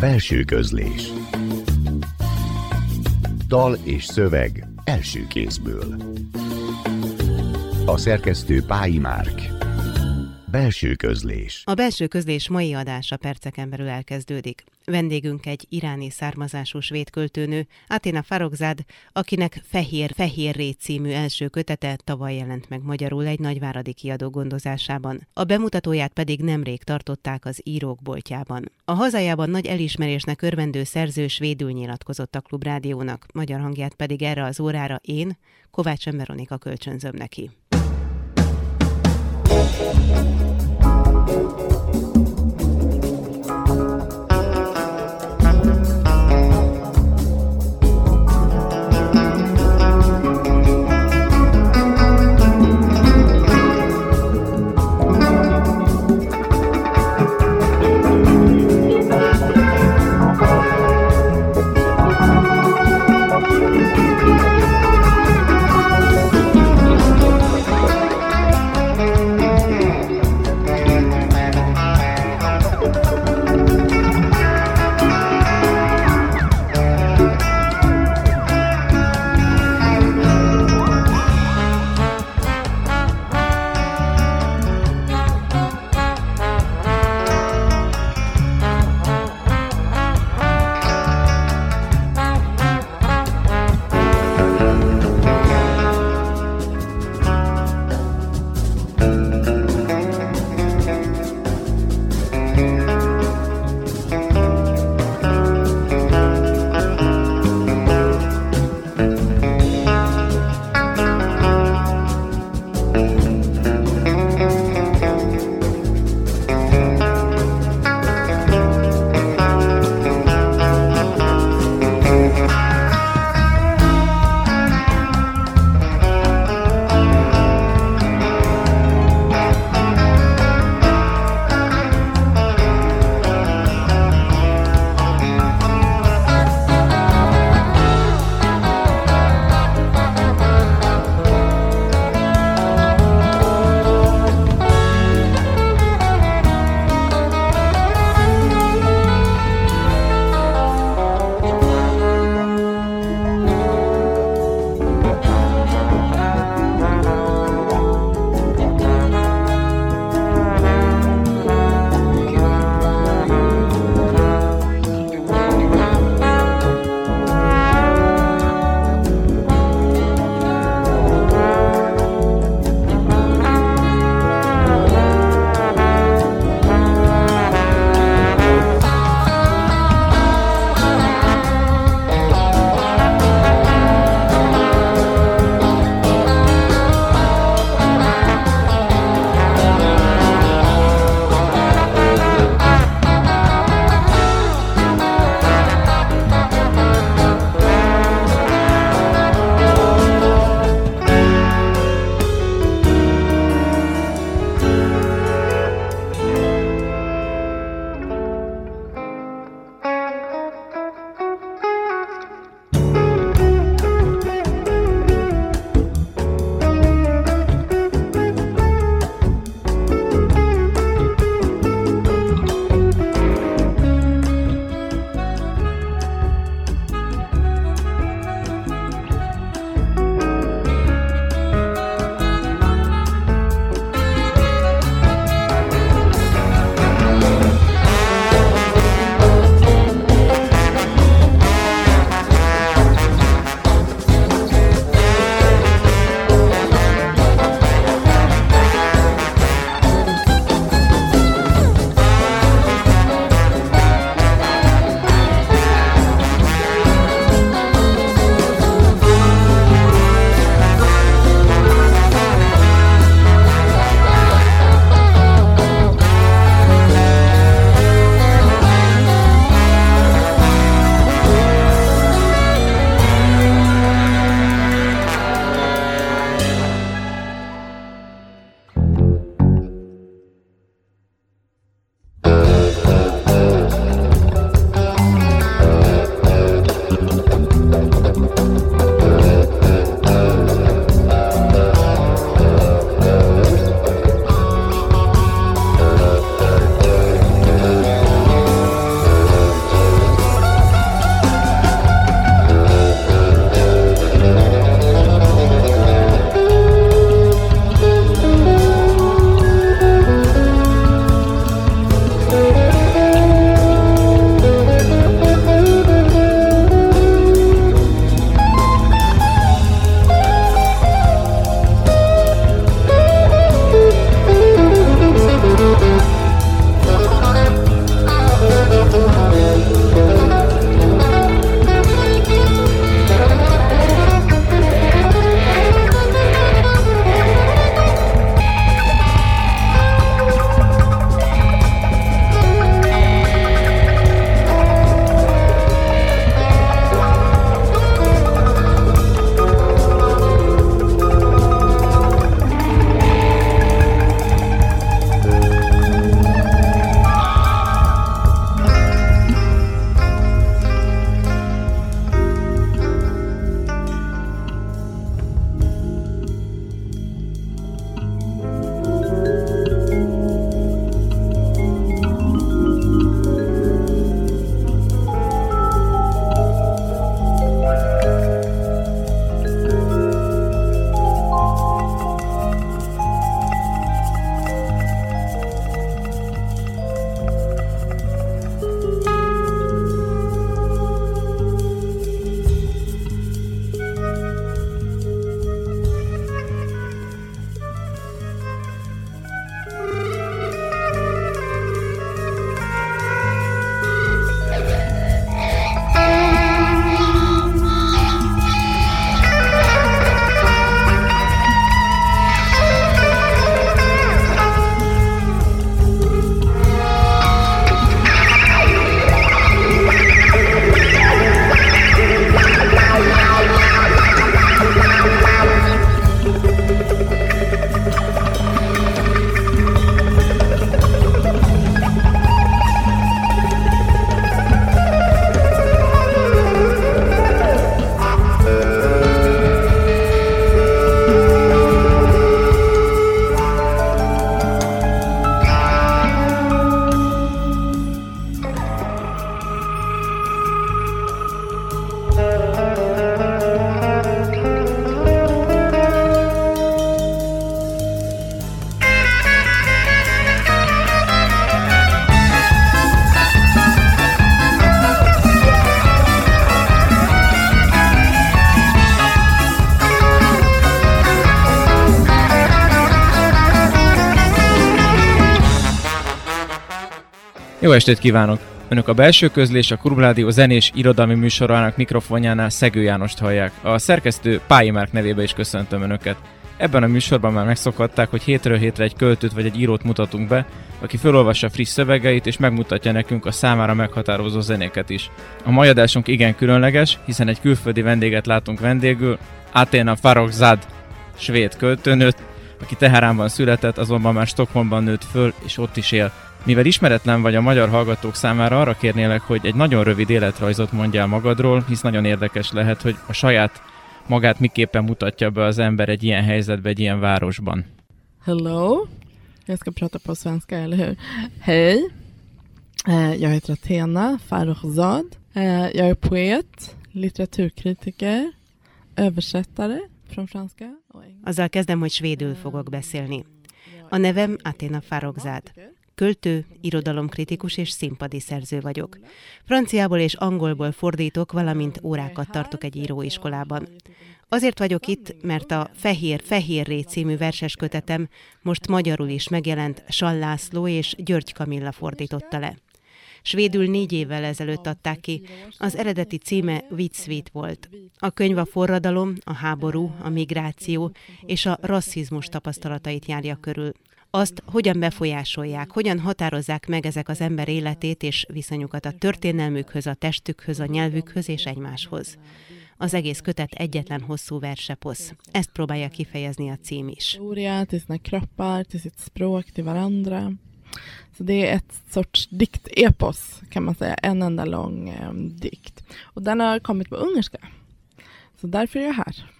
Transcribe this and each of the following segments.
Belső közlés. Dal és szöveg első kézből. A szerkesztő Pályi Márk. Belső közlés. A belső közlés mai adása perceken belül elkezdődik. Vendégünk egy iráni származású svéd költőnő, Aténa Farogzád, akinek Fehér Fehérré című első kötete tavaly jelent meg magyarul egy nagyváradi kiadó gondozásában. A bemutatóját pedig nemrég tartották az írók boltjában. A hazájában nagy elismerésnek örvendő szerző svédül nyilatkozott a klubrádiónak, magyar hangját pedig erre az órára én, Kovács Emberonika kölcsönzöm neki. Jó estét kívánok! Önök a belső közlés a Klubrádió zenés irodalmi műsorának mikrofonjánál Szegő Jánost hallják. A szerkesztő Pályi Márk nevébe is köszöntöm Önöket. Ebben a műsorban már megszokhatták, hogy hétről hétre egy költőt vagy egy írót mutatunk be, aki felolvassa friss szövegeit és megmutatja nekünk a számára meghatározó zenéket is. A mai adásunk igen különleges, hiszen egy külföldi vendéget látunk vendégül, Athena Farrokhzad, svéd költőnőt, aki Teheránban született, azonban már Stockholmban nőtt föl, és ott is él. Mivel ismeretlen vagy a magyar hallgatók számára, arra kérnélek, hogy egy nagyon rövid életrajzot mondjál magadról, hisz nagyon érdekes lehet, hogy a saját magát miképpen mutatja be az ember egy ilyen helyzetbe, egy ilyen városban. Hello. Jag ska prata på svenska, eller hur? Hej. Eh, jag heter Athena Farrokhzad. Eh, jag är poet, litteraturkritiker, översättare från franska och engelska. Azzal kezdem, hogy svédül fogok beszélni. A nevem Athena Farrokhzad. Költő, irodalomkritikus és színpadi szerző vagyok. Franciából és angolból fordítok, valamint órákat tartok egy íróiskolában. Azért vagyok itt, mert a Fehér Fehérré című verses kötetem most magyarul is megjelent Sallászló és György Kamilla fordította le. Svédül négy évvel ezelőtt adták ki. Az eredeti címe Vitsvít volt. A könyv a forradalom, a háború, a migráció és a rasszizmus tapasztalatait járja körül. Azt, hogyan befolyásolják, hogyan határozzák meg ezek az ember életét és viszonyukat a történelmükhöz, a testükhöz, a nyelvükhöz és egymáshoz. Az egész kötet egyetlen hosszú verseposz. Ezt próbálja kifejezni a cím is. Till sina kroppar, till sitt språk, till varandra. Så det är ett sorts diktepos kan man säga, en enda lång eh, dikt. Och den har kommit på ungerska. Så därför är jag här.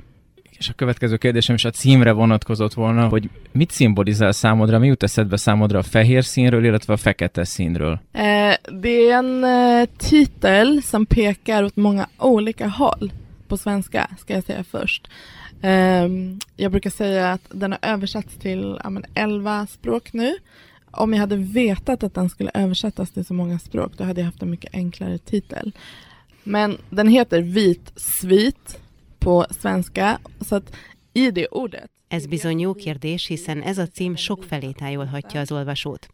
És a következő kérdésem is a címre vonatkozott volna, hogy mit szimbolizál számodra, mi jut eszedbe számodra a fehér színről, illetve a fekete színről? Eh, det är en eh, titel som pekar åt många olika håll på svenska, ska jag säga först. Eh, jag brukar säga att den har översatts till ja, men, 11 språk nu. Om jag hade vetat att den skulle översättas till så många språk, då hade jag haft en mycket enklare titel. Men den heter Vit svit på svenska, så att i det ordet Ez bizony jó kérdés, hiszen ez a cím sok felé tájolhatja az olvasót.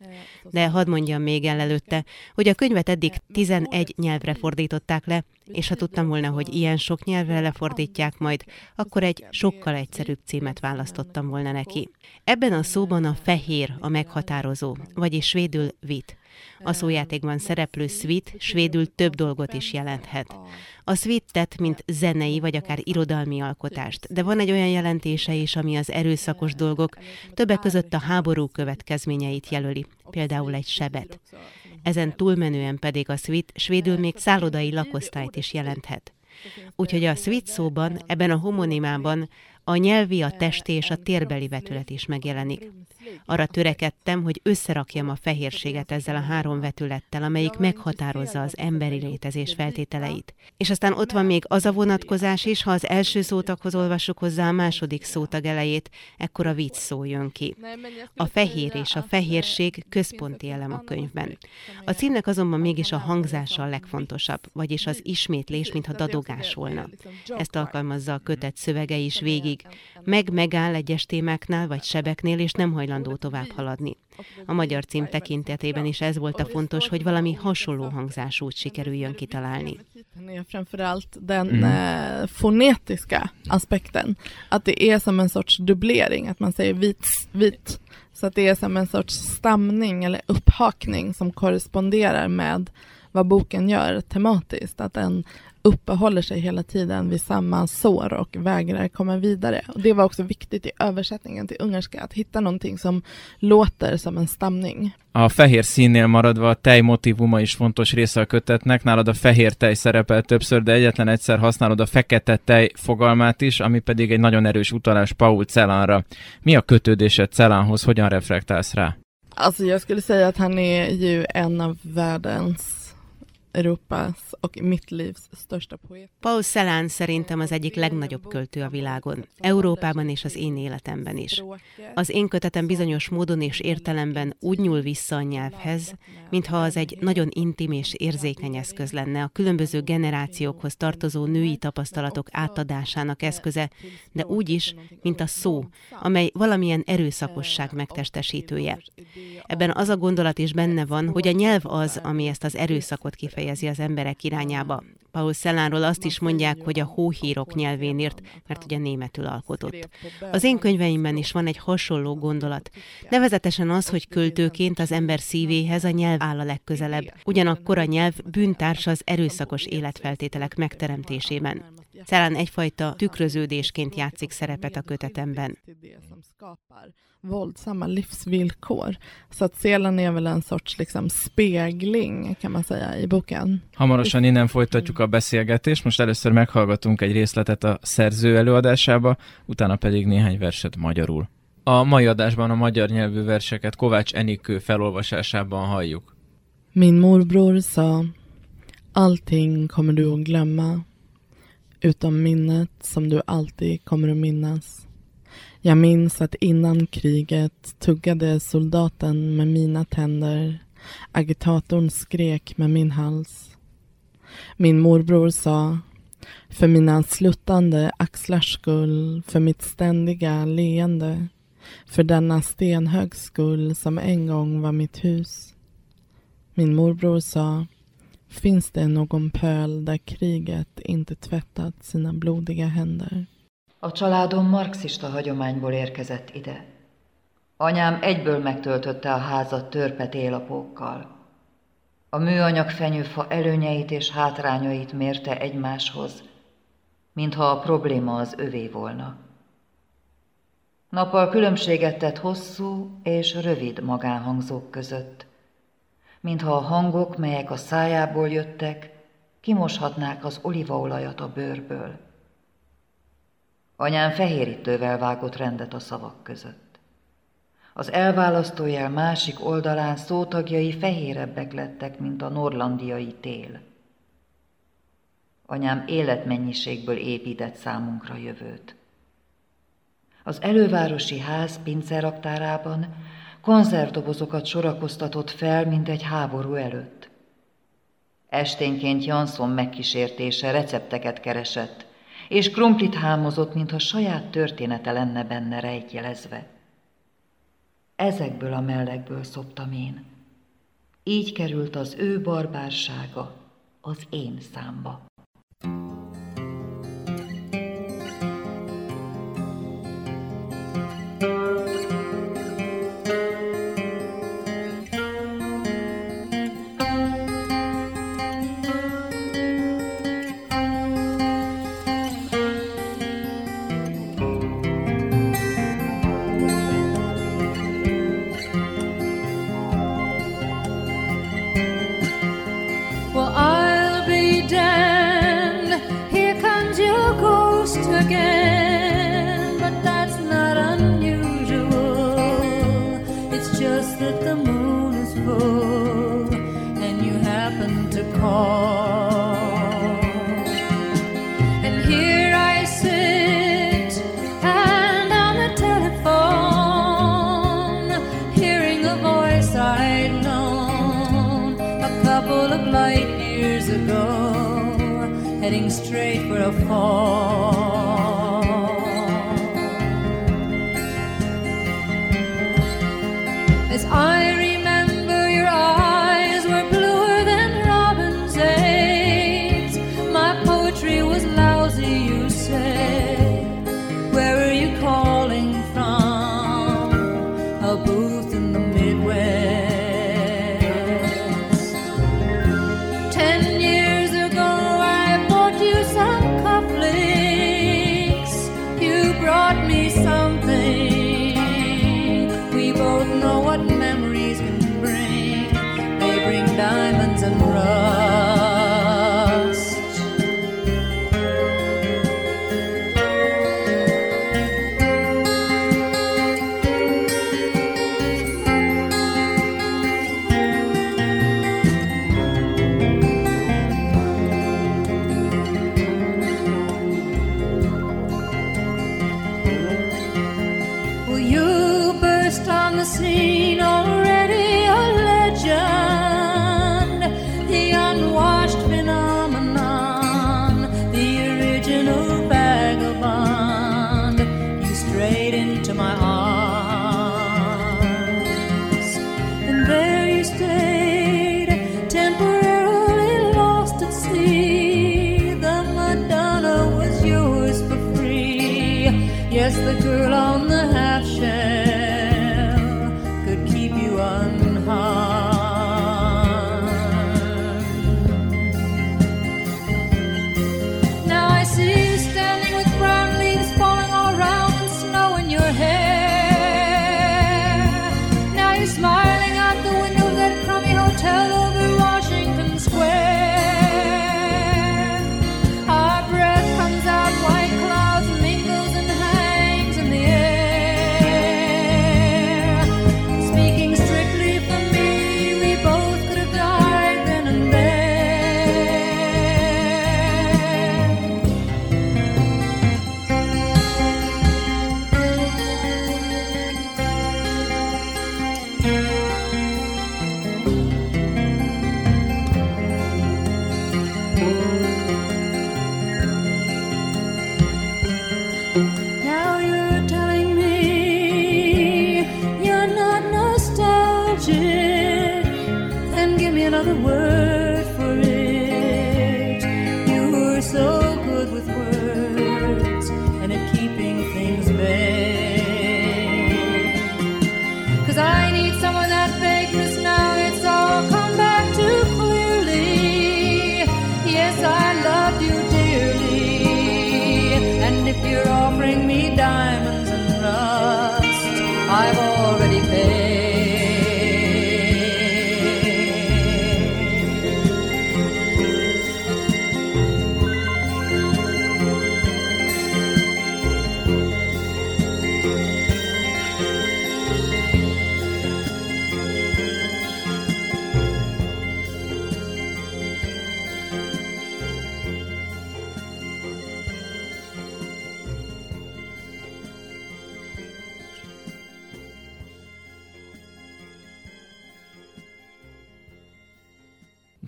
De hadd mondjam még el előtte, hogy a könyvet eddig 11 nyelvre fordították le, és ha tudtam volna, hogy ilyen sok nyelvre lefordítják majd, akkor egy sokkal egyszerűbb címet választottam volna neki. Ebben a szóban a fehér a meghatározó, vagyis svédül vit. A szójátékban szereplő svit svédül több dolgot is jelenthet. A svittet, mint zenei vagy akár irodalmi alkotást, de van egy olyan jelentése is, ami az erőszakos dolgok, többek között a háború következményeit jelöli, például egy sebet. Ezen túlmenően pedig a svit svédül még szállodai lakosztályt is jelenthet. Úgyhogy a svit szóban, ebben a homonimában a nyelvi, a testi és a térbeli vetület is megjelenik. Arra törekedtem, hogy összerakjam a fehérséget ezzel a három vetülettel, amelyik meghatározza az emberi létezés feltételeit. És aztán ott van még az a vonatkozás is, ha az első szótaghoz olvassuk hozzá a második szótag elejét, ekkor a vicc szó jön ki. A fehér és a fehérség központi elem a könyvben. A címnek azonban mégis a hangzása a legfontosabb, vagyis az ismétlés, mintha dadogás volna. Ezt alkalmazza a kötet szövege is végig. Meg megáll egyes témáknál vagy sebeknél, és nem hajlandó tovább haladni. A magyar cím tekintetében is ez volt a fontos, hogy valami hasonló hangzásút sikerüljön kitalálni. framförallt den eh, fonetiska aspekten. Att det är som en sorts dubblering, att man säger vit, vit. Så att det är som en sorts stamning eller upphakning som korresponderar med vad boken gör tematiskt. Att den uppehåller sig hela tiden vid samma sår och vägrar komma vidare. Och det var också viktigt i översättningen till ungerska, att hitta någonting som låter som en stamning. A fehér színnél maradva a tej motivuma is fontos része a kötetnek. Nálad a fehér tej szerepel többször, de egyetlen egyszer használod a fekete tej fogalmát is, ami pedig egy nagyon erős utalás Paul Celanra. Mi a kötődésed Celanhoz, hogyan reflektálsz rá? Alltså jag skulle säga att han är ju en av världens Europas och mitt livs största poet. Paul Celan szerintem az egyik legnagyobb költő a világon, Európában és az én életemben is. Az én kötetem bizonyos módon és értelemben úgy nyúl vissza a nyelvhez, mintha az egy nagyon intim és érzékeny eszköz lenne, a különböző generációkhoz tartozó női tapasztalatok átadásának eszköze, de úgy is, mint a szó, amely valamilyen erőszakosság megtestesítője. Ebben az a gondolat is benne van, hogy a nyelv az, ami ezt az erőszakot kifejezi az emberek irányába. Paul Szellánról azt is mondják, hogy a hóhírok nyelvén írt, mert ugye németül alkotott. Az én könyveimben is van egy hasonló gondolat. Nevezetesen az, hogy költőként az ember szívéhez a nyelv áll a legközelebb. Ugyanakkor a nyelv bűntárs az erőszakos életfeltételek megteremtésében. Szellán egyfajta tükröződésként játszik szerepet a kötetemben. Våldsamma livsvillkor. Så att selen är väl en sorts liksom spegling kan man säga i boken. Hamarosan innen folytatjuk a beszélgetést, most először meghallgatunk egy részletet a szerző előadásába, utána pedig néhány verset magyarul. A mai adásban a magyar nyelvű verseket Kovács Enikő felolvasásában halljuk. Min morbror sa Allting kommer du att glömma utom minnet som du alltid kommer att minnas. Jag minns att innan kriget tuggade soldaten med mina tänder. Agitatorn skrek med min hals. Min morbror sa för mina sluttande axlars skull, för mitt ständiga leende, för denna stenhög skull som en gång var mitt hus. Min morbror sa Finns det någon pöl där kriget inte tvättat sina blodiga händer? A családom marxista hagyományból érkezett ide. Anyám egyből megtöltötte a házat törpet élapókkal. A műanyag fenyőfa előnyeit és hátrányait mérte egymáshoz, mintha a probléma az övé volna. Nappal különbséget tett hosszú és rövid magánhangzók között, mintha a hangok, melyek a szájából jöttek, kimoshatnák az olívaolajat a bőrből. Anyám fehérítővel vágott rendet a szavak között. Az elválasztójel másik oldalán szótagjai fehérebbek lettek, mint a norlandiai tél. Anyám életmennyiségből épített számunkra jövőt. Az elővárosi ház pinceraktárában konzervdobozokat sorakoztatott fel, mint egy háború előtt. Esténként Jansson megkísértése recepteket keresett, és krumplit hámozott, mintha saját története lenne benne rejtjelezve. Ezekből a mellekből szoptam én. Így került az ő barbársága az én számba. guess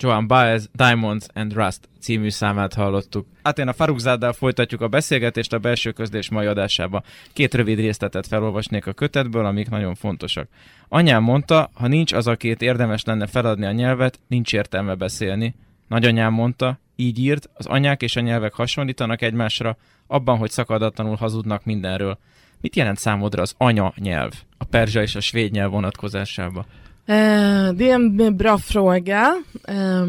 Joan Baez Diamonds and Rust című számát hallottuk. Hát én a Farukzáddal folytatjuk a beszélgetést a belső közlés mai adásába. Két rövid részletet felolvasnék a kötetből, amik nagyon fontosak. Anyám mondta, ha nincs az a két érdemes lenne feladni a nyelvet, nincs értelme beszélni. Nagyanyám mondta, így írt, az anyák és a nyelvek hasonlítanak egymásra, abban, hogy szakadatlanul hazudnak mindenről. Mit jelent számodra az anya nyelv, a perzsa és a svéd nyelv vonatkozásában? Eh, det är en bra fråga. Eh,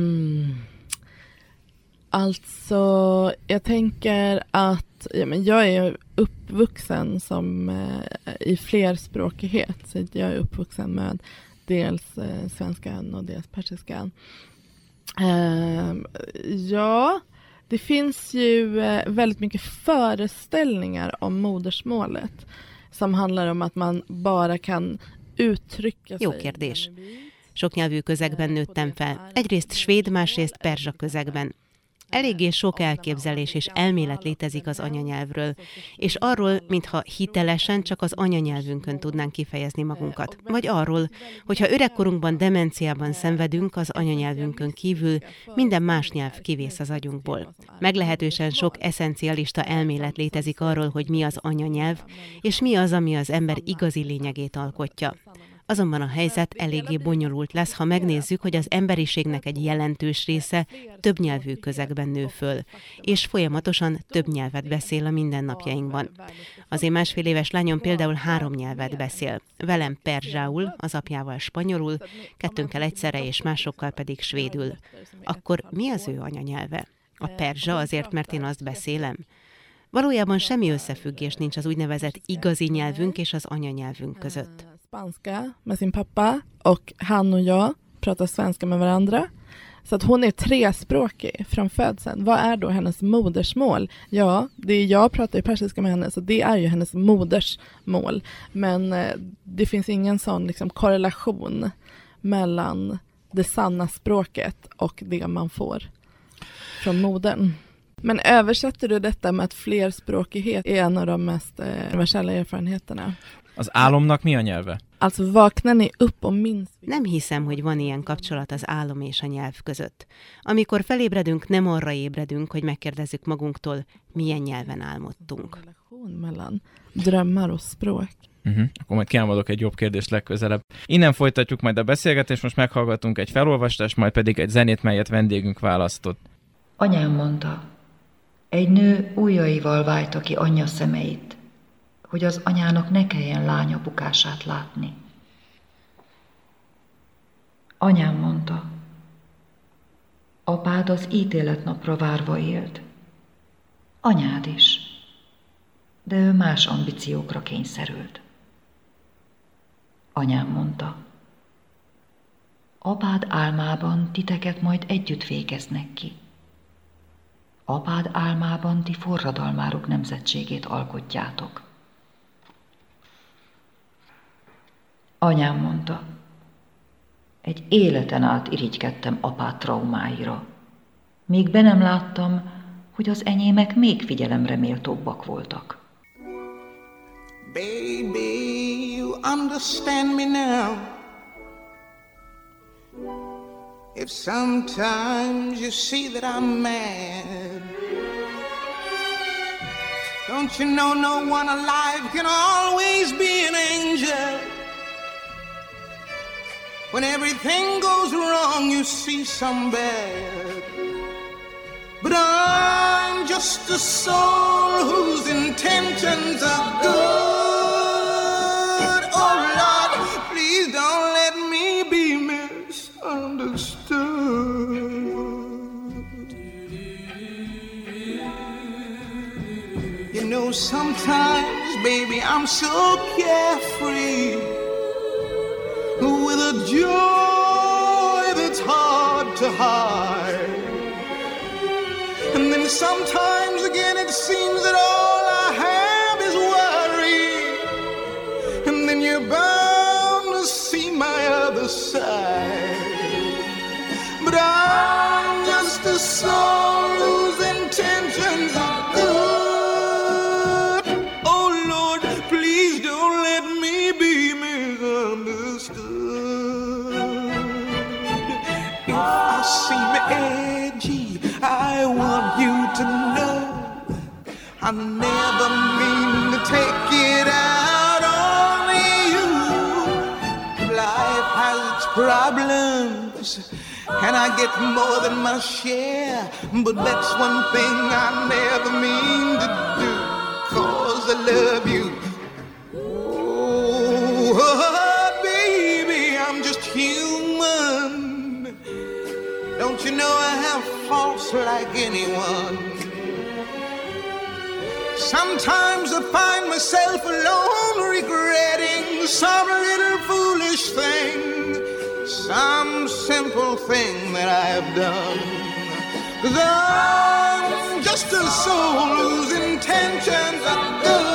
alltså, jag tänker att ja, men jag är uppvuxen som eh, i flerspråkighet. Så jag är uppvuxen med dels eh, svenskan och dels persiskan. Ehm, ja, det finns ju eh, väldigt mycket föreställningar om modersmålet som handlar om att man bara kan Jó kérdés. Soknyelvű közegben nőttem fel. Egyrészt svéd, másrészt perzsa közegben. Eléggé sok elképzelés és elmélet létezik az anyanyelvről, és arról, mintha hitelesen csak az anyanyelvünkön tudnánk kifejezni magunkat. Vagy arról, hogyha öregkorunkban demenciában szenvedünk az anyanyelvünkön kívül, minden más nyelv kivész az agyunkból. Meglehetősen sok eszencialista elmélet létezik arról, hogy mi az anyanyelv, és mi az, ami az ember igazi lényegét alkotja. Azonban a helyzet eléggé bonyolult lesz, ha megnézzük, hogy az emberiségnek egy jelentős része több nyelvű közegben nő föl, és folyamatosan több nyelvet beszél a mindennapjainkban. Az én másfél éves lányom például három nyelvet beszél. Velem perzsául, az apjával spanyolul, kettőnkkel egyszerre és másokkal pedig svédül. Akkor mi az ő anyanyelve? A perzsa azért, mert én azt beszélem? Valójában semmi összefüggés nincs az úgynevezett igazi nyelvünk és az anyanyelvünk között. Spanska med sin pappa och han och jag pratar svenska med varandra. Så att hon är trespråkig från födseln. Vad är då hennes modersmål? Ja, det är jag pratar ju persiska med henne, så det är ju hennes modersmål. Men eh, det finns ingen sån liksom, korrelation mellan det sanna språket och det man får från modern. Men översätter du detta med att flerspråkighet är en av de mest eh, universella erfarenheterna? Az álomnak mi a nyelve? Also vaknar ni upp och minns? Nem hiszem, hogy van ilyen kapcsolat az álom és a nyelv között. Amikor felébredünk, nem arra ébredünk, hogy megkérdezzük magunktól, milyen nyelven álmodtunk. mellan drömmar och språk. Uh-huh. Akkor majd kiámadok egy jobb kérdést legközelebb. Innen folytatjuk majd a beszélgetést, most meghallgatunk egy felolvastást, majd pedig egy zenét, melyet vendégünk választott. Anyám mondta, egy nő ujjaival vájta ki anyja szemeit. Hogy az anyának ne kelljen lánya bukását látni. Anyám mondta, apád az ítéletnapra várva élt. Anyád is, de ő más ambíciókra kényszerült. Anyám mondta, apád álmában titeket majd együtt végeznek ki. Apád álmában ti forradalmárok nemzetségét alkotjátok. Anyám mondta, egy életen át irigykedtem apád traumáira, míg be nem láttam, hogy az enyémek még figyelemre méltóbbak voltak. Baby, you understand me now. If sometimes you see that I'm mad, don't you know no one alive can always be an angel? When everything goes wrong, you see some bad. But I'm just a soul whose intentions are good. Oh Lord, please don't let me be misunderstood. You know, sometimes, baby, I'm so carefree joy that's hard to hide. And then sometimes again it seems that all I have is worry. And then you're bound to see my other side. But I'm just a soul seem edgy, I want you to know I never mean to take it out on you. Life has its problems, and I get more than my share. But that's one thing I never mean to do, cause I love you. Don't you know I have faults like anyone? Sometimes I find myself alone regretting some little foolish thing, some simple thing that I've done. Cause I'm just a soul whose intentions are good.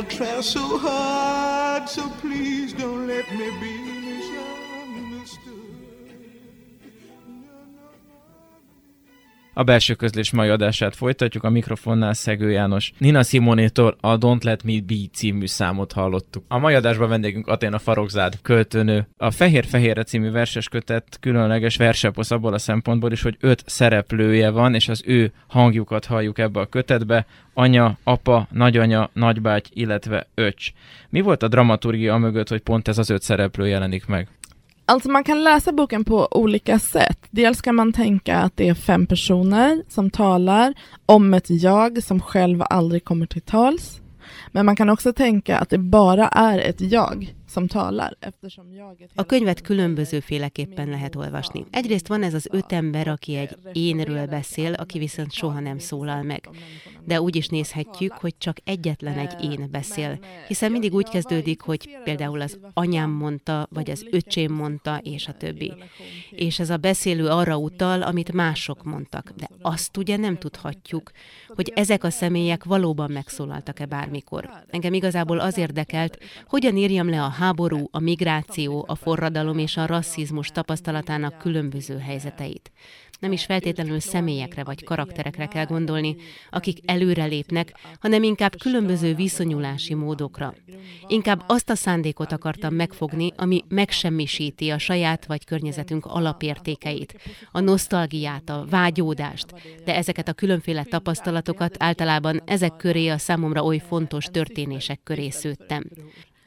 I try so hard, so please don't let me be A belső közlés mai adását folytatjuk, a mikrofonnál Szegő János. Nina Simonétól a Don't Let Me Be című számot hallottuk. A mai adásban vendégünk Aténa Farokzád költőnő. A Fehér Fehérre című verses kötet különleges verseposz abból a szempontból is, hogy öt szereplője van, és az ő hangjukat halljuk ebbe a kötetbe. Anya, apa, nagyanya, nagybáty, illetve öcs. Mi volt a dramaturgia mögött, hogy pont ez az öt szereplő jelenik meg? Alltså man kan läsa boken på olika sätt. Dels kan man tänka att det är fem personer som talar om ett jag som själv aldrig kommer till tals. Men man kan också tänka att det bara är ett jag som talar. Eftersom jaget A könyvet különbözőféleképpen lehet olvasni. Egyrészt van ez az öt ember, aki egy énről beszél, aki viszont soha nem szólal meg. De úgy is nézhetjük, hogy csak egyetlen egy én beszél, hiszen mindig úgy kezdődik, hogy például az anyám mondta, vagy az öcsém mondta, és a többi. És ez a beszélő arra utal, amit mások mondtak. De azt ugye nem tudhatjuk, hogy ezek a személyek valóban megszólaltak-e bármikor. Engem igazából az érdekelt, hogyan írjam le a háború, a migráció, a forradalom és a rasszizmus tapasztalatának különböző helyzeteit nem is feltétlenül személyekre vagy karakterekre kell gondolni, akik előrelépnek, hanem inkább különböző viszonyulási módokra. Inkább azt a szándékot akartam megfogni, ami megsemmisíti a saját vagy környezetünk alapértékeit, a nosztalgiát, a vágyódást, de ezeket a különféle tapasztalatokat általában ezek köré a számomra oly fontos történések köré szőttem.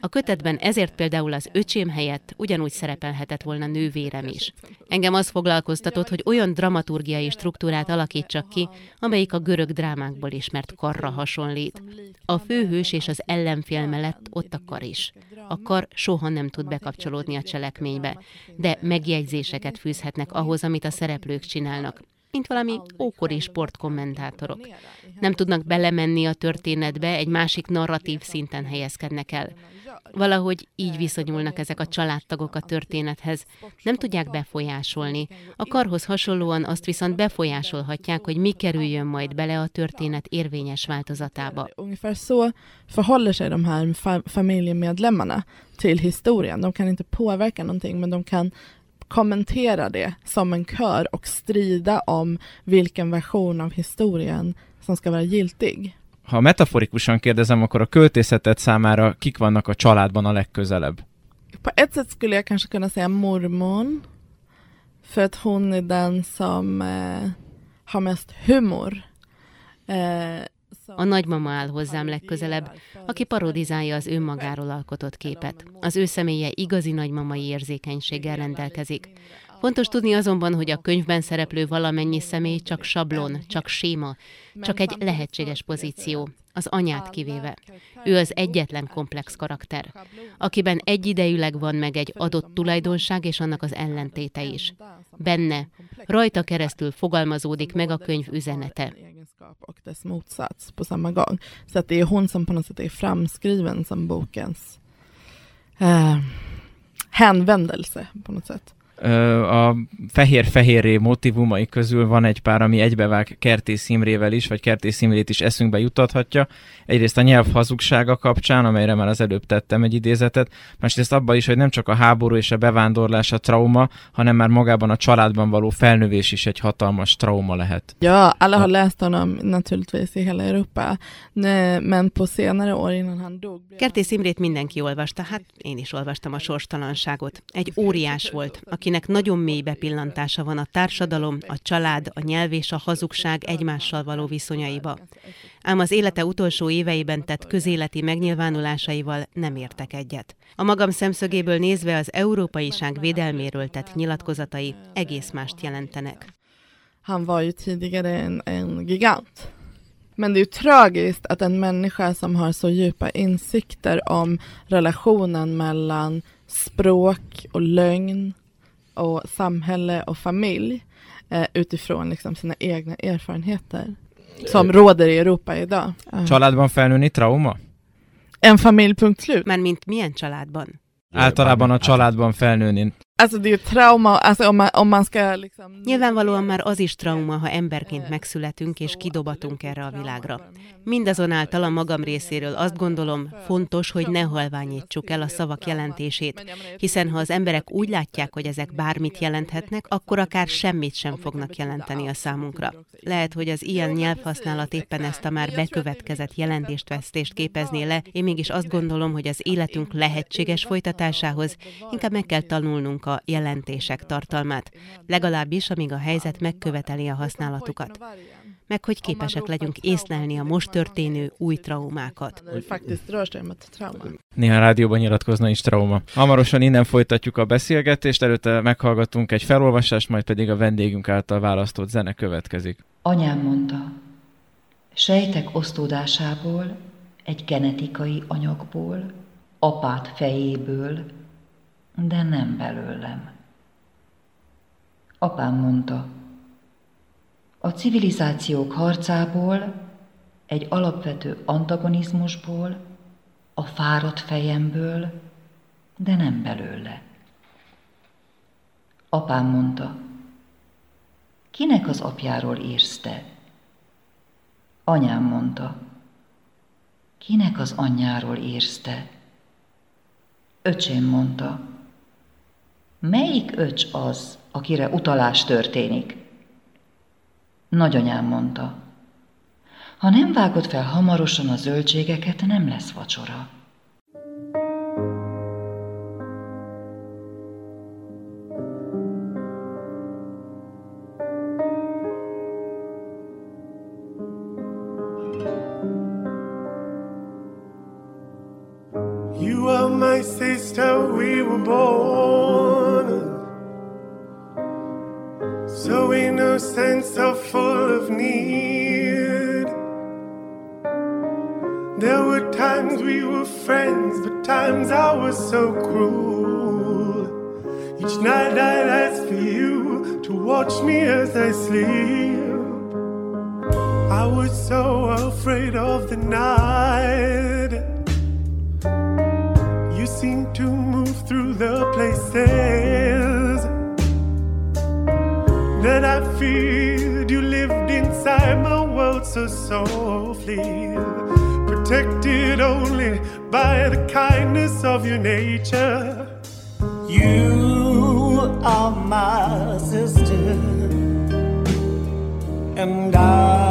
A kötetben ezért például az öcsém helyett ugyanúgy szerepelhetett volna nővérem is. Engem az foglalkoztatott, hogy olyan dramaturgiai struktúrát alakítsak ki, amelyik a görög drámákból ismert karra hasonlít. A főhős és az ellenfél mellett ott a kar is. A kar soha nem tud bekapcsolódni a cselekménybe, de megjegyzéseket fűzhetnek ahhoz, amit a szereplők csinálnak mint valami ókori sportkommentátorok. Nem tudnak belemenni a történetbe, egy másik narratív szinten helyezkednek el. Valahogy így viszonyulnak ezek a családtagok a történethez. Nem tudják befolyásolni. A karhoz hasonlóan azt viszont befolyásolhatják, hogy mi kerüljön majd bele a történet érvényes változatába. Ungefär så förhåller sig de här familjemedlemmarna till historien. De kan inte påverka någonting men de kan kommentera det som en kör och strida om vilken version av historien som ska vara giltig. Ha metaforikusan kérdezem, akkor a költészetet számára kik vannak a családban a legközelebb? På ett sätt skulle jag kanske kunna säga mormon. För att hon är den som eh, har mest humor. Eh, a nagymama áll hozzám legközelebb, aki parodizálja az önmagáról alkotott képet. Az ő személye igazi nagymamai érzékenységgel rendelkezik. Fontos tudni azonban, hogy a könyvben szereplő valamennyi személy csak sablon, csak séma, csak egy lehetséges pozíció, az anyát kivéve. Ő az egyetlen komplex karakter, akiben egyidejűleg van meg egy adott tulajdonság és annak az ellentéte is. Benne, rajta keresztül fogalmazódik meg a könyv üzenete. Och dess motsats på samma gång. Så att det är hon som på något sätt är framskriven som bokens eh, hänvändelse på något sätt. A fehér-fehérré motivumai közül van egy pár, ami egybevág Kertész Imrével is, vagy Kertész Imrét is eszünkbe jutathatja. Egyrészt a nyelv hazugsága kapcsán, amelyre már az előbb tettem egy idézetet, másrészt abban is, hogy nem csak a háború és a bevándorlás a trauma, hanem már magában a családban való felnövés is egy hatalmas trauma lehet. Ja, alla har läst honom naturligtvis i hela Europa, men på senare år innan han dog... Kertész Imrét mindenki olvasta, hát én is olvastam a sorstalanságot. Egy óriás volt, aki akinek nagyon mély bepillantása van a társadalom, a család, a nyelv és a hazugság egymással való viszonyaiba. Ám az élete utolsó éveiben tett közéleti megnyilvánulásaival nem értek egyet. A magam szemszögéből nézve az európaiság védelméről tett nyilatkozatai egész mást jelentenek. Han var ju tidigare en, en gigant. Men det är ju tragiskt att en människa som har så djupa insikter om relationen mellan språk och lögn och samhälle och familj eh, utifrån liksom sina egna erfarenheter som råder i Europa idag. Családban felnőni trauma? En familj, punkt slut. Men mint milyen családban? Általában a családban felnőni. Alltså det är trauma, alltså om man, om man ska liksom... Nyilvánvalóan már az is trauma, ha emberként megszületünk és kidobatunk erre a világra. Mindazonáltal a magam részéről azt gondolom, fontos, hogy ne halványítsuk el a szavak jelentését, hiszen ha az emberek úgy látják, hogy ezek bármit jelenthetnek, akkor akár semmit sem fognak jelenteni a számunkra. Lehet, hogy az ilyen nyelvhasználat éppen ezt a már bekövetkezett jelentést vesztést képezné le, én mégis azt gondolom, hogy az életünk lehetséges folytatásához inkább meg kell tanulnunk a jelentések tartalmát, legalábbis amíg a helyzet megköveteli a használatukat meg hogy képesek legyünk észlelni a most történő új traumákat. Néha rádióban nyilatkozna is trauma. Hamarosan innen folytatjuk a beszélgetést, előtte meghallgatunk egy felolvasást, majd pedig a vendégünk által választott zene következik. Anyám mondta, sejtek osztódásából, egy genetikai anyagból, apát fejéből, de nem belőlem. Apám mondta, a civilizációk harcából, egy alapvető antagonizmusból, a fáradt fejemből, de nem belőle. Apám mondta, kinek az apjáról írsz te? Anyám mondta, kinek az anyjáról írsz te? Öcsém mondta. Melyik öcs az, akire utalás történik? Nagyanyám mondta. Ha nem vágod fel hamarosan a zöldségeket, nem lesz vacsora. You are my sister, we were born innocent, so full of need. There were times we were friends, but times I was so cruel. Each night I'd ask for you to watch me as I sleep. I was so afraid of the night. You seemed to move through the places feared. You lived inside my world so softly, protected only by the kindness of your nature. You are my sister, and I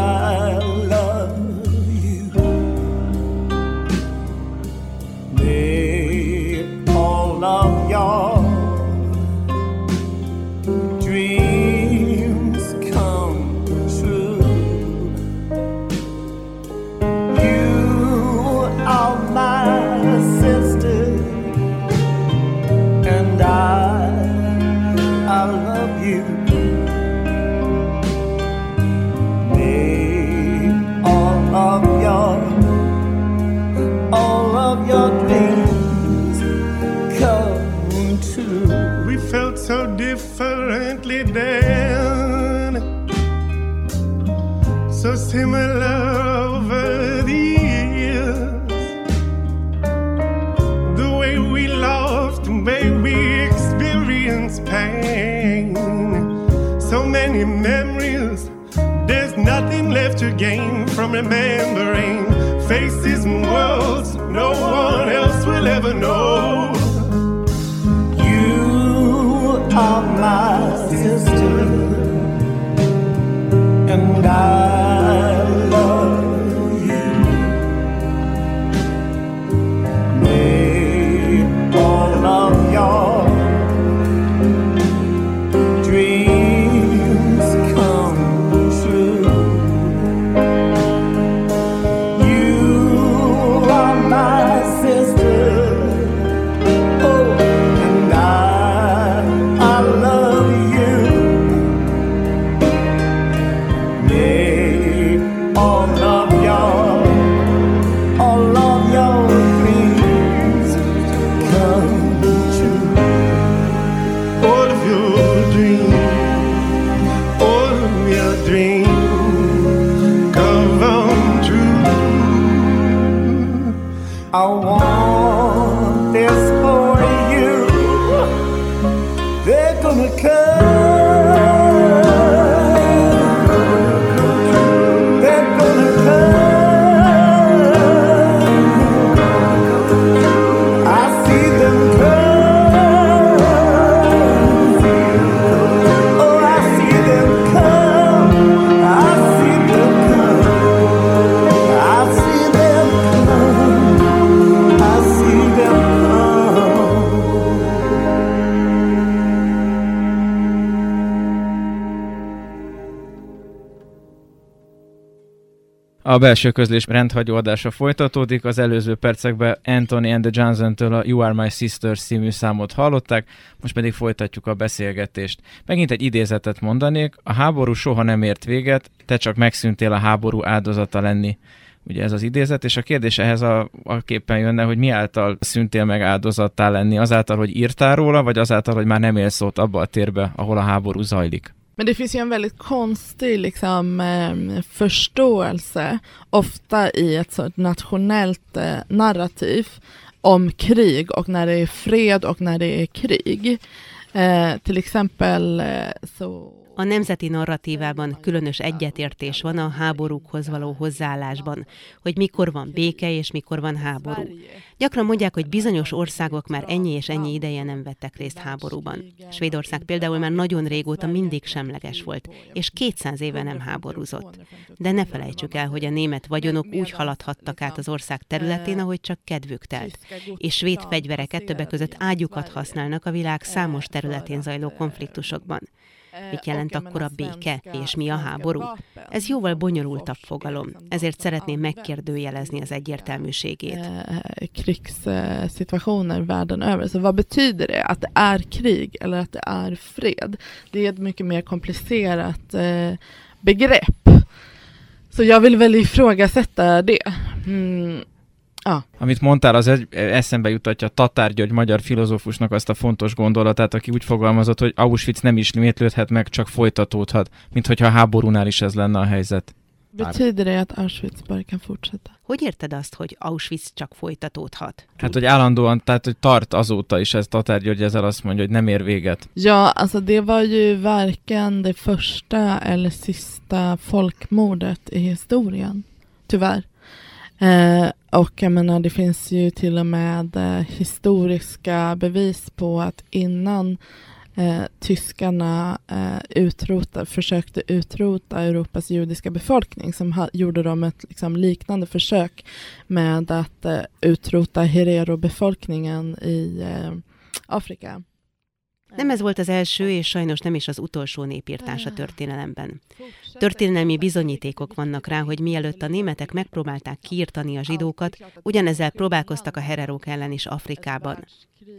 then, so similar over the years. The way we loved, the way we experienced pain. So many memories, there's nothing left to gain from remembering faces and worlds no one else will ever know. A belső közlés rendhagyó adása folytatódik, az előző percekben Anthony and the Johnson-től a You Are My Sister című számot hallották, most pedig folytatjuk a beszélgetést. Megint egy idézetet mondanék, a háború soha nem ért véget, te csak megszűntél a háború áldozata lenni. Ugye ez az idézet, és a kérdés ehhez a, a képen jönne, hogy mi által szüntél meg áldozattá lenni, azáltal, hogy írtál róla, vagy azáltal, hogy már nem élsz ott abba a térbe, ahol a háború zajlik. Men det finns ju en väldigt konstig liksom, eh, förståelse ofta i ett sånt nationellt eh, narrativ om krig och när det är fred och när det är krig. Eh, till exempel eh, så A nemzeti narratívában különös egyetértés van a háborúkhoz való hozzáállásban, hogy mikor van béke és mikor van háború. Gyakran mondják, hogy bizonyos országok már ennyi és ennyi ideje nem vettek részt háborúban. Svédország például már nagyon régóta mindig semleges volt, és 200 éve nem háborúzott. De ne felejtsük el, hogy a német vagyonok úgy haladhattak át az ország területén, ahogy csak kedvük telt. És svéd fegyvereket többek között ágyukat használnak a világ számos területén zajló konfliktusokban. Mit jelent akkor a béke, és mi a háború? Ez jóval bonyolultabb fogalom, ezért szeretném megkérdőjelezni az egyértelműségét. krigssituationer världen över. Så vad betyder det? Att det är krig eller att det är fred? Det är ett mycket mer komplicerat begrepp. Så jag vill väl ifrågasätta det. Mm, Amit mondtál, az egy, eszembe jutatja Tatár György magyar filozófusnak azt a fontos gondolatát, aki úgy fogalmazott, hogy Auschwitz nem ismétlődhet meg, csak folytatódhat, mint hogyha a háborúnál is ez lenne a helyzet. betyder det att Auschwitz bara kan fortsätta? Hogy érted azt, hogy Auschwitz csak folytatódhat? Hát, hogy állandóan, tehát, hogy tart azóta is ez Tatár György ezzel azt mondja, hogy nem ér véget. Ja, alltså det var ju varken det första eller sista folkmordet i historien, tyvärr. Eh, och jag menar, det finns ju till och med eh, historiska bevis på att innan eh, tyskarna eh, utrota, försökte utrota Europas judiska befolkning som ha, gjorde de ett liksom, liknande försök med att eh, utrota Herero-befolkningen i eh, Afrika. Nem ez volt az első, és sajnos nem is az utolsó népírtás a történelemben. Történelmi bizonyítékok vannak rá, hogy mielőtt a németek megpróbálták kiirtani a zsidókat, ugyanezzel próbálkoztak a hererók ellen is Afrikában.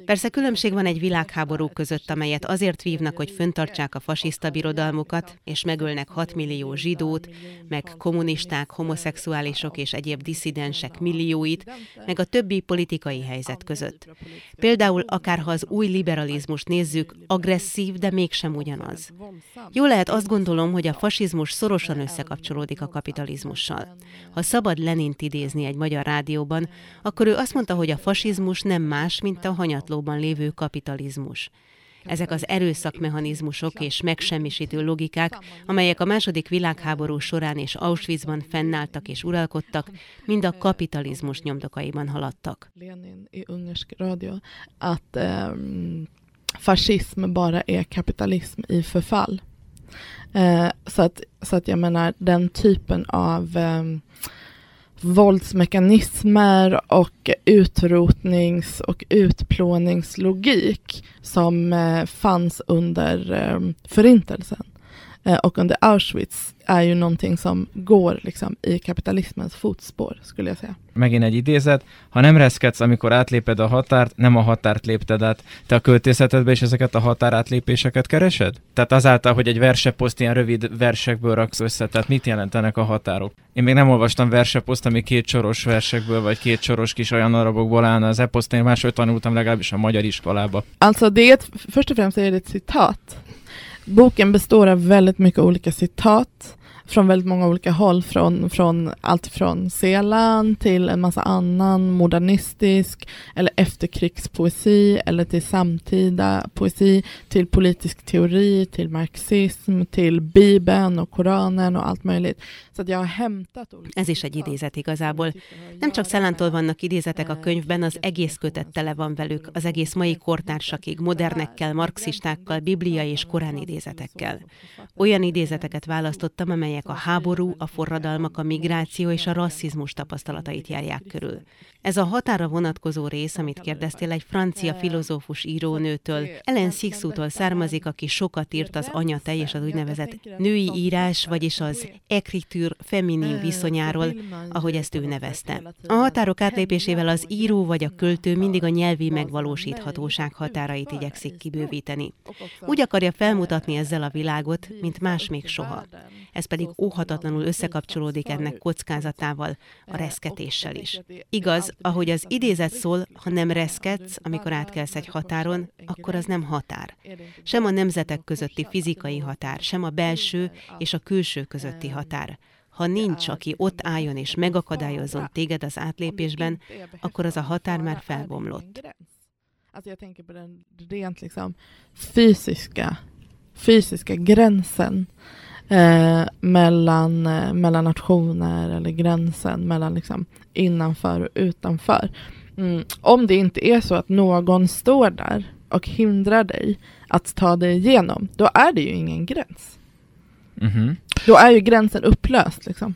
Persze különbség van egy világháború között, amelyet azért vívnak, hogy föntartsák a fasiszta birodalmukat, és megölnek 6 millió zsidót, meg kommunisták, homoszexuálisok és egyéb disszidensek millióit, meg a többi politikai helyzet között. Például akárha az új liberalizmust nézzük, agresszív, de mégsem ugyanaz. Jó lehet azt gondolom, hogy a fasizmus szorosan összekapcsolódik a kapitalizmussal. Ha szabad Lenint idézni egy magyar rádióban, akkor ő azt mondta, hogy a fasizmus nem más, mint a hanyatlóban lévő kapitalizmus. Ezek az erőszakmechanizmusok és megsemmisítő logikák, amelyek a második világháború során és Auschwitzban fennálltak és uralkodtak, mind a kapitalizmus nyomdokaiban haladtak. Fascism bara är kapitalism i förfall. Eh, så, att, så att jag menar den typen av eh, våldsmekanismer och utrotnings och utplåningslogik som eh, fanns under eh, förintelsen eh, och under Auschwitz är ju någonting som går liksom i kapitalismens fotspår skulle jag säga. Megint egy idézet, ha nem reszkedsz, amikor átléped a határt, nem a határt lépted át. Te a költészetedben is ezeket a határátlépéseket keresed? Tehát azáltal, hogy egy verseposzt ilyen rövid versekből raksz össze, tehát mit jelentenek a határok? Én még nem olvastam verseposzt, ami két soros versekből, vagy két soros kis olyan darabokból állna. Az eposzt én máshogy tanultam legalábbis a magyar iskolába. Alltså det först och främst är det ett citat. Boken består av väldigt mycket olika citat. Från väldigt många olika håll, från, från allt från Selan till en massa annan modernistisk eller efterkrigspoesi eller till samtida poesi, till politisk teori, till marxism, till Bibeln och Koranen och allt möjligt. Så att jag har hämtat olika Ez is egy idézet igazából. Nem csak Szelántól vannak idézetek a könyvben, az egész kötet tele van velük, az egész mai kortársakig, modernekkel, marxistákkal, biblia és korán idézetekkel. Olyan idézeteket választottam, amelyek a háború, a forradalmak, a migráció és a rasszizmus tapasztalatait járják körül. Ez a határa vonatkozó rész, amit kérdeztél, egy francia filozófus írónőtől, Ellen Sixtútól származik, aki sokat írt az anyatej és az úgynevezett női írás, vagyis az écriture feminin viszonyáról, ahogy ezt ő nevezte. A határok átlépésével az író vagy a költő mindig a nyelvi megvalósíthatóság határait igyekszik kibővíteni. Úgy akarja felmutatni ezzel a világot, mint más még soha. Ez pedig óhatatlanul összekapcsolódik ennek kockázatával, a reszketéssel is. Igaz, ahogy az idézet szól, ha nem reszkedsz, amikor átkelsz egy határon, akkor az nem határ. Sem a nemzetek közötti fizikai határ, sem a belső és a külső közötti határ. Ha nincs, aki ott álljon és megakadályozzon téged az átlépésben, akkor az a határ már felbomlott. Alltså jag tänker på den rent liksom fysiska fysiska gränsen eh, mellan, eh, mellan nationer eller gränsen mellan liksom innanför och utanför. Mm. Om det inte är så att någon står där och hindrar dig att ta dig igenom, då är det ju ingen gräns. Uh-huh. Då är ju gränsen upplöst liksom.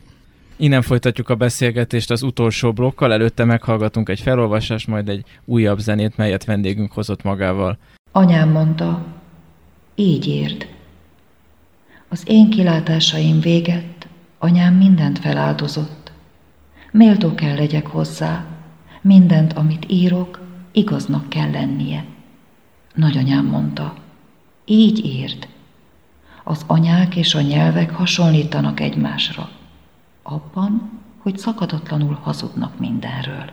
Innen folytatjuk a beszélgetést az utolsó blokkal, előtte meghallgatunk egy felolvasást, majd egy újabb zenét, melyet vendégünk hozott magával. Anyám mondta, így írd. Az én kilátásaim véget, anyám mindent feláldozott. Méltó kell legyek hozzá, mindent, amit írok, igaznak kell lennie. Nagyanyám mondta, így írd. Az anyák és a nyelvek hasonlítanak egymásra. Abban, hogy szakadatlanul hazudnak mindenről.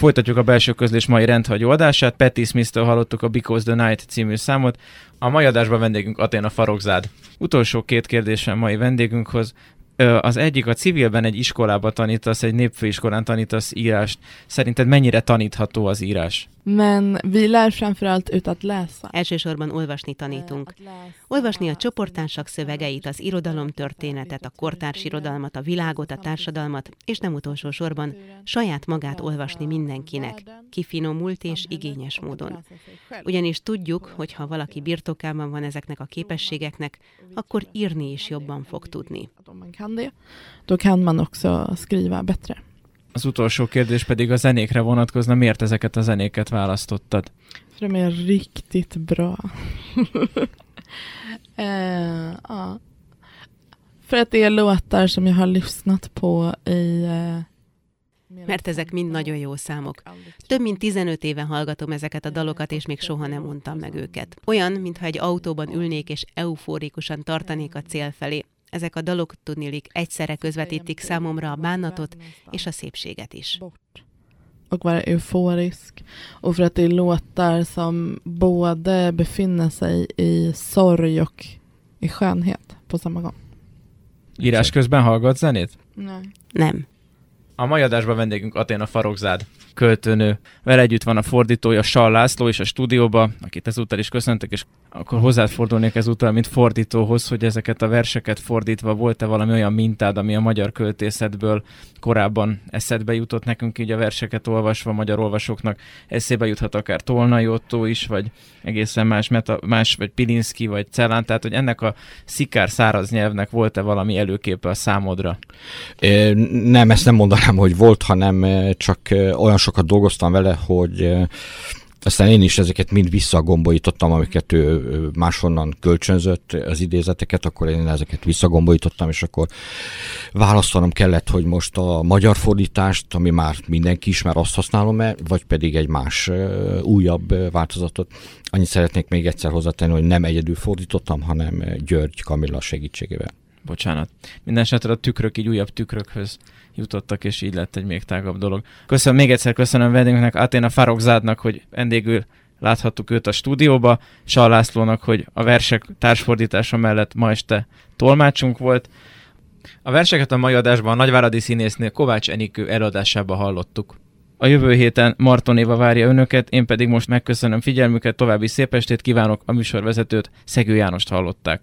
Folytatjuk a belső közlés mai rendhagyó adását. Patti Smith-től hallottuk a Because the Night című számot. A mai adásban vendégünk Aténa Farokzád. Utolsó két kérdésem mai vendégünkhöz. Ö, Az egyik, a civilben egy iskolába tanítasz, egy népfőiskolán tanítasz írást. Szerinted mennyire tanítható az írás? Men vi lär framförallt ut att läsa. Elsősorban olvasni tanítunk. Olvasni a csoporttársak szövegeit, az irodalomtörténetet, a kortárs irodalmat, a világot, a társadalmat, és nem utolsó sorban saját magát olvasni mindenkinek, kifinomult és igényes módon. Ugyanis tudjuk, hogy ha valaki birtokában van ezeknek a képességeknek, akkor írni is jobban fog tudni. Då kan man också skriva bättre. Az utolsó kérdés pedig a zenékre vonatkozna. Miért ezeket a zenéket választottad? För de är riktigt bra. eh, ja. För att det är låtar som jag har lyssnat på i... Eh, Mert ezek mind nagyon jó számok. Több mint 15 éve hallgatom ezeket a dalokat, és még soha nem mondtam meg őket. Olyan, mintha egy autóban ülnék, és euforikusan tartanék a cél felé. Ezek a dalok tudnilik egyszerre közvetítik számomra a bánatot és a szépséget is. och vara euforisk. Och för att det är låtar som både befinner sig i sorg och i skönhet på samma gång. Írás közben hallgat zenét? Nej. Nem. A mai adásban vendégünk Aténa Farokzád költőnő. Vele együtt van a fordítója Sal László is a stúdióba, akit ezúttal is köszöntök, és akkor hozzád fordulnék ezúttal, mint fordítóhoz, hogy ezeket a verseket fordítva volt-e valami olyan mintád, ami a magyar költészetből korábban eszedbe jutott nekünk így a verseket olvasva magyar olvasóknak. Eszébe juthat akár Tolnai Otto is, vagy egészen más, meta, más vagy Pilinszki, vagy Cellán, tehát hogy ennek a szikár száraz nyelvnek volt-e valami előképe a számodra? Nem, ezt nem mondanám, hogy volt, hanem csak olyan sokat dolgoztam vele, hogy aztán én is ezeket mind visszagombolítottam, amiket ő máshonnan kölcsönzött az idézeteket, akkor én ezeket visszagombolítottam, és akkor választanom kellett, hogy most a magyar fordítást, ami már mindenki ismer, azt használom-e, vagy pedig egy más újabb változatot. Annyit szeretnék még egyszer hozzátenni, hogy nem egyedül fordítottam, hanem György Kamilla segítségével. Bocsánat. Minden esetre a tükrök így újabb tükrökhöz jutottak, és így lett egy még tágabb dolog. Köszönöm, még egyszer köszönöm vendégünknek, Aténa Farokzádnak, hogy vendégül láthattuk őt a stúdióba, Sal hogy a versek társfordítása mellett ma este tolmácsunk volt. A verseket a mai adásban a nagyváradi színésznő Kovács Enikő előadásában hallottuk. A jövő héten Marton Éva várja önöket, én pedig most megköszönöm figyelmüket, további szép estét kívánok, a műsorvezetőt Szegő Jánost hallották.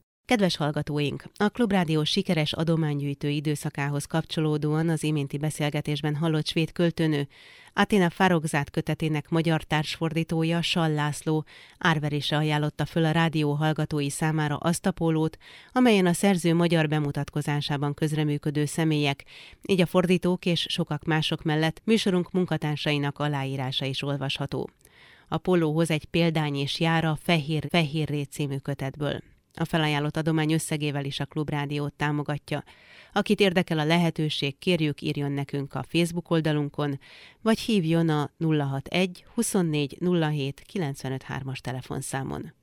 Kedves hallgatóink! A Klubrádió sikeres adománygyűjtő időszakához kapcsolódóan az iménti beszélgetésben hallott svéd költőnő, Aténa Farokzát kötetének magyar társfordítója Sal László árverése ajánlotta föl a rádió hallgatói számára azt a pólót, amelyen a szerző magyar bemutatkozásában közreműködő személyek, így a fordítók és sokak mások mellett műsorunk munkatársainak aláírása is olvasható. A pólóhoz egy példány és jára Fehér Fehérré című kötetből. A felajánlott adomány összegével is a Klubrádiót támogatja. Akit érdekel a lehetőség, kérjük írjon nekünk a Facebook oldalunkon, vagy hívjon a 061 24 07 953-as telefonszámon.